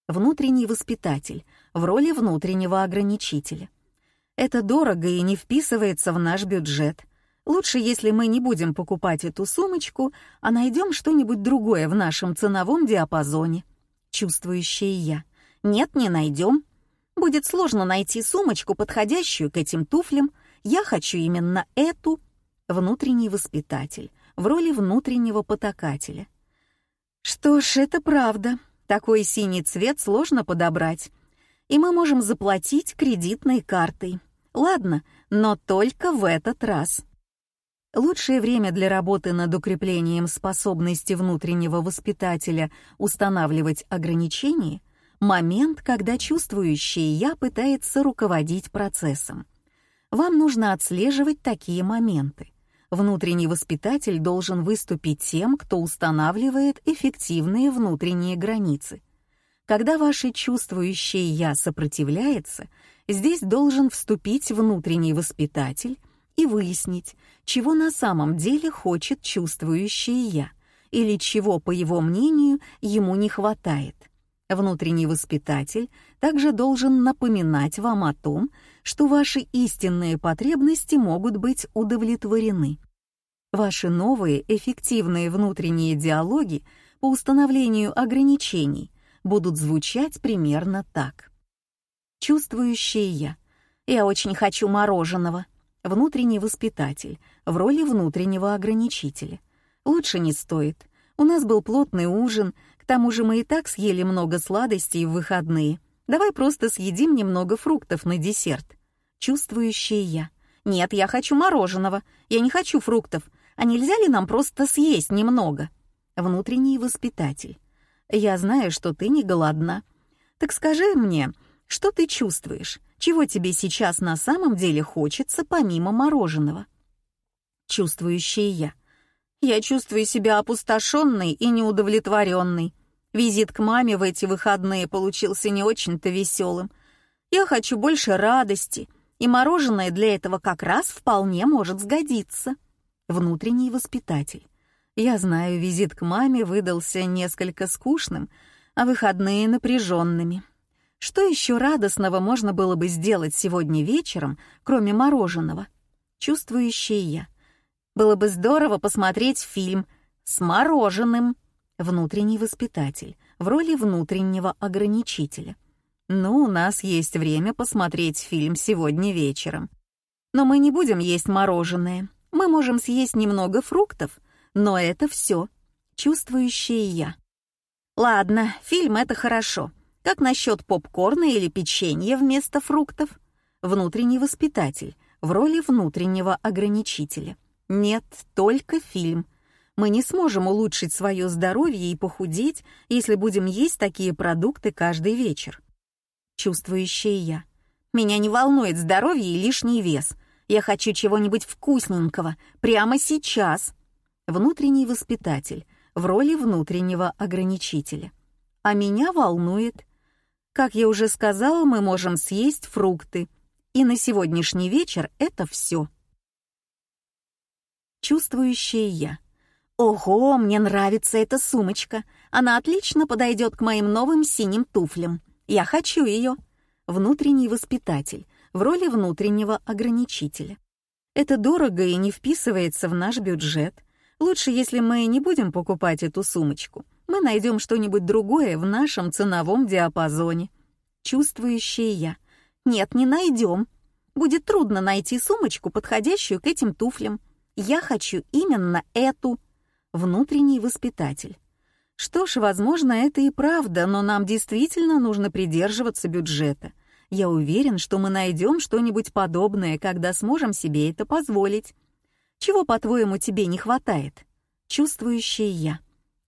A: внутренний воспитатель в роли внутреннего ограничителя. Это дорого и не вписывается в наш бюджет. Лучше, если мы не будем покупать эту сумочку, а найдем что-нибудь другое в нашем ценовом диапазоне. Чувствующее я. Нет, не найдем. Будет сложно найти сумочку, подходящую к этим туфлям. Я хочу именно эту. Внутренний воспитатель в роли внутреннего потакателя. Что ж, это правда. Такой синий цвет сложно подобрать. И мы можем заплатить кредитной картой. Ладно, но только в этот раз. Лучшее время для работы над укреплением способности внутреннего воспитателя устанавливать ограничения — момент, когда чувствующее «я» пытается руководить процессом. Вам нужно отслеживать такие моменты. Внутренний воспитатель должен выступить тем, кто устанавливает эффективные внутренние границы. Когда ваше чувствующее «я» сопротивляется, здесь должен вступить внутренний воспитатель и выяснить, чего на самом деле хочет чувствующее «я» или чего, по его мнению, ему не хватает. Внутренний воспитатель также должен напоминать вам о том, что ваши истинные потребности могут быть удовлетворены. Ваши новые эффективные внутренние диалоги по установлению ограничений будут звучать примерно так. Чувствующее я. Я очень хочу мороженого. Внутренний воспитатель в роли внутреннего ограничителя. Лучше не стоит. У нас был плотный ужин, к тому же мы и так съели много сладостей в выходные. Давай просто съедим немного фруктов на десерт. Чувствующее я. Нет, я хочу мороженого. Я не хочу фруктов. А нельзя ли нам просто съесть немного? Внутренний воспитатель. Я знаю, что ты не голодна. Так скажи мне, что ты чувствуешь? Чего тебе сейчас на самом деле хочется помимо мороженого? Чувствующее я. Я чувствую себя опустошенной и неудовлетворенной. Визит к маме в эти выходные получился не очень-то веселым. Я хочу больше радости, и мороженое для этого как раз вполне может сгодиться. Внутренний воспитатель. Я знаю, визит к маме выдался несколько скучным, а выходные напряженными. Что еще радостного можно было бы сделать сегодня вечером, кроме мороженого? Чувствующее я. Было бы здорово посмотреть фильм с мороженым. Внутренний воспитатель в роли внутреннего ограничителя. «Ну, у нас есть время посмотреть фильм сегодня вечером. Но мы не будем есть мороженое. Мы можем съесть немного фруктов, но это все. Чувствующее я. Ладно, фильм — это хорошо. Как насчет попкорна или печенья вместо фруктов? Внутренний воспитатель в роли внутреннего ограничителя. Нет, только фильм. Мы не сможем улучшить свое здоровье и похудеть, если будем есть такие продукты каждый вечер. Чувствующее я. Меня не волнует здоровье и лишний вес. Я хочу чего-нибудь вкусненького прямо сейчас. Внутренний воспитатель в роли внутреннего ограничителя. А меня волнует. Как я уже сказала, мы можем съесть фрукты. И на сегодняшний вечер это все. Чувствующее я. Ого, мне нравится эта сумочка. Она отлично подойдет к моим новым синим туфлям. Я хочу ее. Внутренний воспитатель в роли внутреннего ограничителя. Это дорого и не вписывается в наш бюджет. Лучше, если мы не будем покупать эту сумочку. Мы найдем что-нибудь другое в нашем ценовом диапазоне. Чувствующее я. Нет, не найдем. Будет трудно найти сумочку, подходящую к этим туфлям. Я хочу именно эту. Внутренний воспитатель. Что ж, возможно, это и правда, но нам действительно нужно придерживаться бюджета. Я уверен, что мы найдем что-нибудь подобное, когда сможем себе это позволить. Чего, по-твоему, тебе не хватает? Чувствующее я.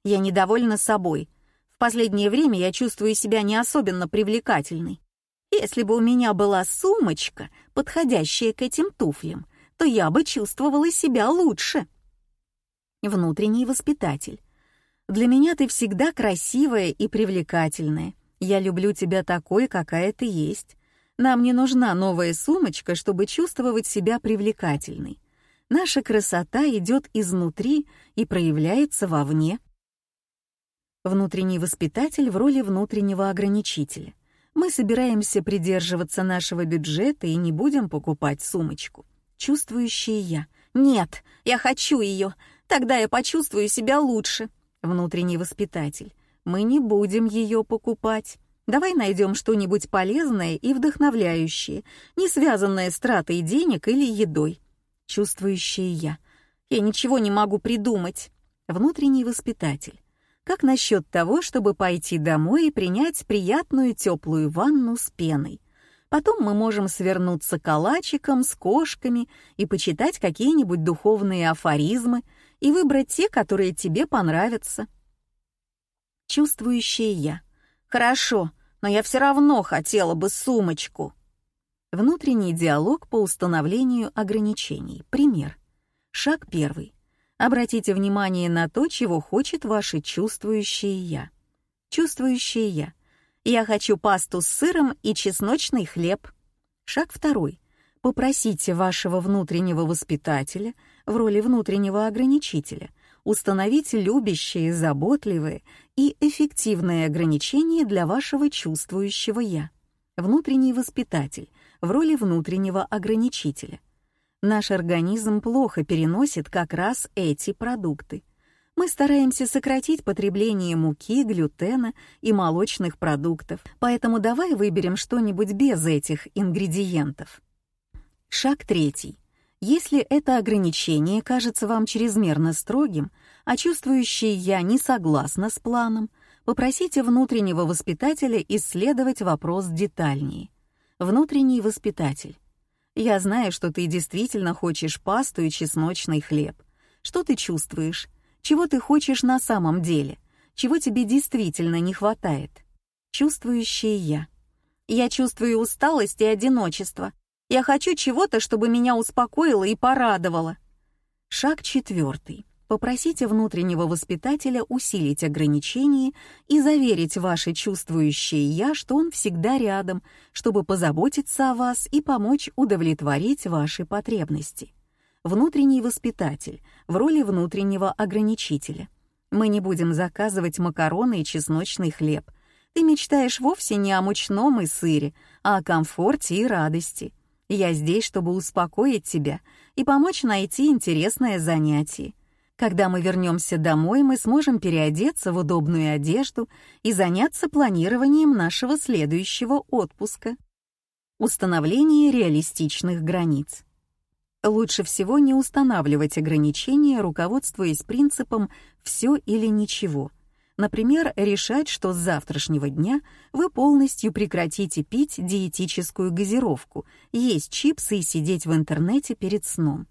A: Я недовольна собой. В последнее время я чувствую себя не особенно привлекательной. Если бы у меня была сумочка, подходящая к этим туфлям, то я бы чувствовала себя лучше. Внутренний воспитатель. Для меня ты всегда красивая и привлекательная. Я люблю тебя такой, какая ты есть. Нам не нужна новая сумочка, чтобы чувствовать себя привлекательной. Наша красота идет изнутри и проявляется вовне. Внутренний воспитатель в роли внутреннего ограничителя. Мы собираемся придерживаться нашего бюджета и не будем покупать сумочку. Чувствующее я. Нет, я хочу ее. Тогда я почувствую себя лучше. Внутренний воспитатель. Мы не будем ее покупать. Давай найдем что-нибудь полезное и вдохновляющее, не связанное с тратой денег или едой чувствующее я. Я ничего не могу придумать. Внутренний воспитатель. Как насчет того, чтобы пойти домой и принять приятную теплую ванну с пеной? Потом мы можем свернуться калачиком с кошками и почитать какие-нибудь духовные афоризмы и выбрать те, которые тебе понравятся. Чувствующее я. Хорошо, но я все равно хотела бы сумочку. Внутренний диалог по установлению ограничений. Пример. Шаг первый. Обратите внимание на то, чего хочет ваше чувствующее «я». Чувствующее «я». Я хочу пасту с сыром и чесночный хлеб. Шаг второй. Попросите вашего внутреннего воспитателя в роли внутреннего ограничителя установить любящие, заботливые и эффективные ограничения для вашего чувствующего «я». Внутренний воспитатель в роли внутреннего ограничителя. Наш организм плохо переносит как раз эти продукты. Мы стараемся сократить потребление муки, глютена и молочных продуктов, поэтому давай выберем что-нибудь без этих ингредиентов. Шаг третий. Если это ограничение кажется вам чрезмерно строгим, а чувствующее «я» не согласно с планом, попросите внутреннего воспитателя исследовать вопрос детальнее внутренний воспитатель. Я знаю, что ты действительно хочешь пасту и чесночный хлеб. Что ты чувствуешь? Чего ты хочешь на самом деле? Чего тебе действительно не хватает? Чувствующее я. Я чувствую усталость и одиночество. Я хочу чего-то, чтобы меня успокоило и порадовало. Шаг четвертый. Попросите внутреннего воспитателя усилить ограничения и заверить ваше чувствующее «я», что он всегда рядом, чтобы позаботиться о вас и помочь удовлетворить ваши потребности. Внутренний воспитатель в роли внутреннего ограничителя. Мы не будем заказывать макароны и чесночный хлеб. Ты мечтаешь вовсе не о мучном и сыре, а о комфорте и радости. Я здесь, чтобы успокоить тебя и помочь найти интересное занятие. Когда мы вернемся домой, мы сможем переодеться в удобную одежду и заняться планированием нашего следующего отпуска. Установление реалистичных границ. Лучше всего не устанавливать ограничения, руководствуясь принципом «все или ничего». Например, решать, что с завтрашнего дня вы полностью прекратите пить диетическую газировку, есть чипсы и сидеть в интернете перед сном.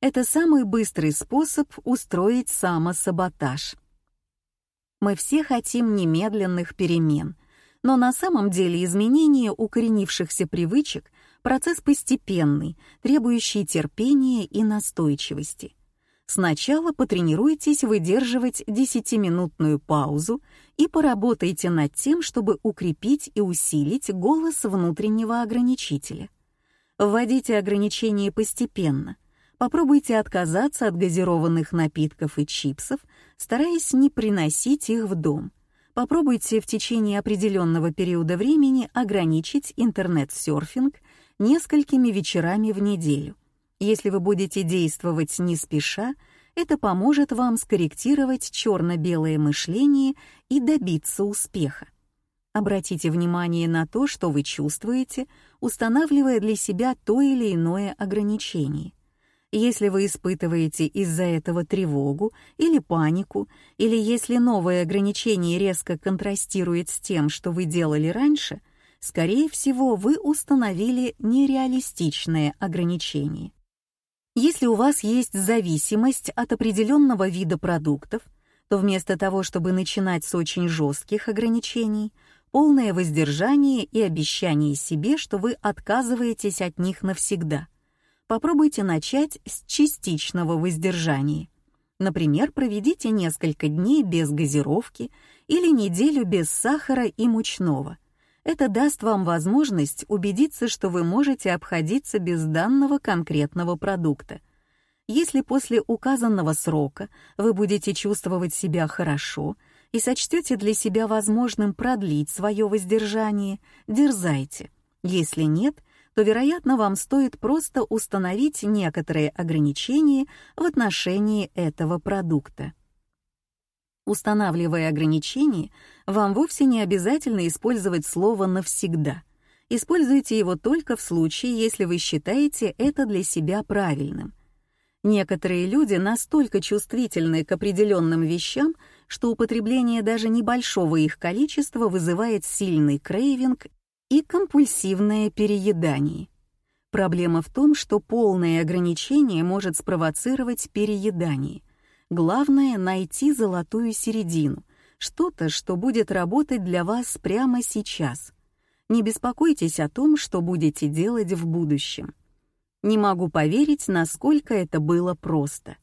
A: Это самый быстрый способ устроить самосаботаж. Мы все хотим немедленных перемен, но на самом деле изменение укоренившихся привычек — процесс постепенный, требующий терпения и настойчивости — Сначала потренируйтесь выдерживать 10-минутную паузу и поработайте над тем, чтобы укрепить и усилить голос внутреннего ограничителя. Вводите ограничения постепенно. Попробуйте отказаться от газированных напитков и чипсов, стараясь не приносить их в дом. Попробуйте в течение определенного периода времени ограничить интернет-серфинг несколькими вечерами в неделю. Если вы будете действовать не спеша, это поможет вам скорректировать черно-белое мышление и добиться успеха. Обратите внимание на то, что вы чувствуете, устанавливая для себя то или иное ограничение. Если вы испытываете из-за этого тревогу или панику, или если новое ограничение резко контрастирует с тем, что вы делали раньше, скорее всего, вы установили нереалистичное ограничение. Если у вас есть зависимость от определенного вида продуктов, то вместо того, чтобы начинать с очень жестких ограничений, полное воздержание и обещание себе, что вы отказываетесь от них навсегда, попробуйте начать с частичного воздержания. Например, проведите несколько дней без газировки или неделю без сахара и мучного – это даст вам возможность убедиться, что вы можете обходиться без данного конкретного продукта. Если после указанного срока вы будете чувствовать себя хорошо и сочтете для себя возможным продлить свое воздержание, дерзайте. Если нет, то, вероятно, вам стоит просто установить некоторые ограничения в отношении этого продукта. Устанавливая ограничения, вам вовсе не обязательно использовать слово «навсегда». Используйте его только в случае, если вы считаете это для себя правильным. Некоторые люди настолько чувствительны к определенным вещам, что употребление даже небольшого их количества вызывает сильный крейвинг и компульсивное переедание. Проблема в том, что полное ограничение может спровоцировать переедание — Главное — найти золотую середину, что-то, что будет работать для вас прямо сейчас. Не беспокойтесь о том, что будете делать в будущем. Не могу поверить, насколько это было просто.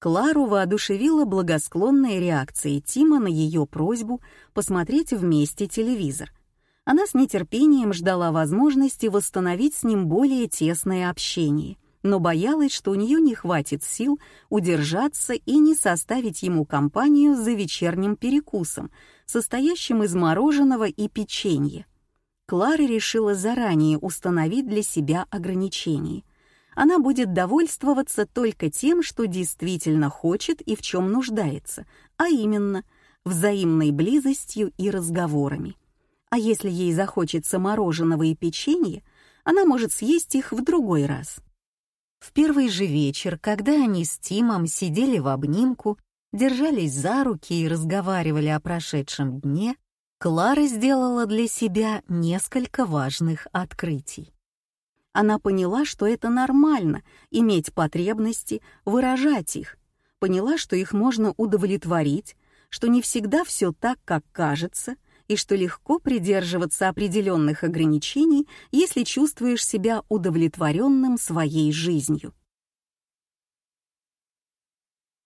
A: Клару воодушевила благосклонная реакция Тима на ее просьбу посмотреть вместе телевизор. Она с нетерпением ждала возможности восстановить с ним более тесное общение — но боялась, что у нее не хватит сил удержаться и не составить ему компанию за вечерним перекусом, состоящим из мороженого и печенья. Клара решила заранее установить для себя ограничения. Она будет довольствоваться только тем, что действительно хочет и в чем нуждается, а именно взаимной близостью и разговорами. А если ей захочется мороженого и печенья, она может съесть их в другой раз. В первый же вечер, когда они с Тимом сидели в обнимку, держались за руки и разговаривали о прошедшем дне, Клара сделала для себя несколько важных открытий. Она поняла, что это нормально — иметь потребности, выражать их. Поняла, что их можно удовлетворить, что не всегда все так, как кажется — и что легко придерживаться определенных ограничений, если чувствуешь себя удовлетворенным своей жизнью.